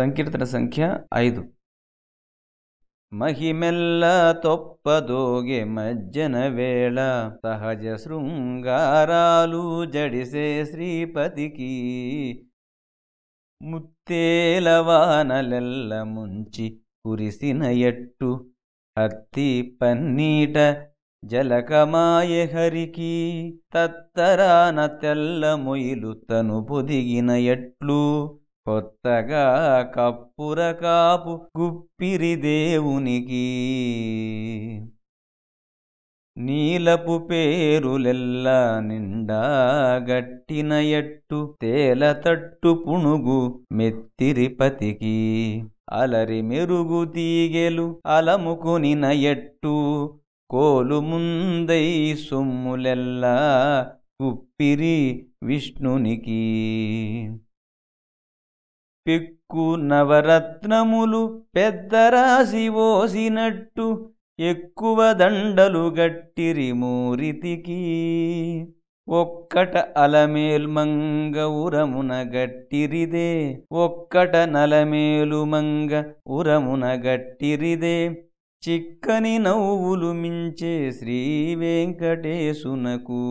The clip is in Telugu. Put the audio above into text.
సంకీర్తన సంఖ్య ఐదు. మహిమెల్ల తొప్పదోగే మజ్జన వేళ సహజ శృంగారాలు జడిసే శ్రీపతికి. ముత్తేలవానలెల్ల ముంచి కురిసిన ఎట్టు హత్తి పన్నీట జలకమాయ హరికి. తత్తరాన తెల్ల మొయిలు తను పొదిగిన ఎట్లు కొత్తగా కప్పుర కాపు గుప్పిరి దేవునికి. నీలపు పేరులెల్లా నిండా గట్టిన ఎట్టు తేలతట్టు పుణుగు మెత్తిరిపతికి. అలరి మెరుగు తీగెలు అలముకునిన ఎట్టు కోలు ముందై సొమ్ములెల్లా కుప్పిరి విష్ణునికి. పెక్కు నవరత్నములు పెద్ద రాసి ఓసినట్టు ఎక్కువ దండలు గట్టిరి మూరితికి. ఒక్కట అలమేల్మంగ ఉరమున గట్టిరిదే ఒక్కట నలమేలు మంగ ఉరమున గట్టిరిదే. చిక్కని నవ్వులు మించే శ్రీ వెంకటేశునకు.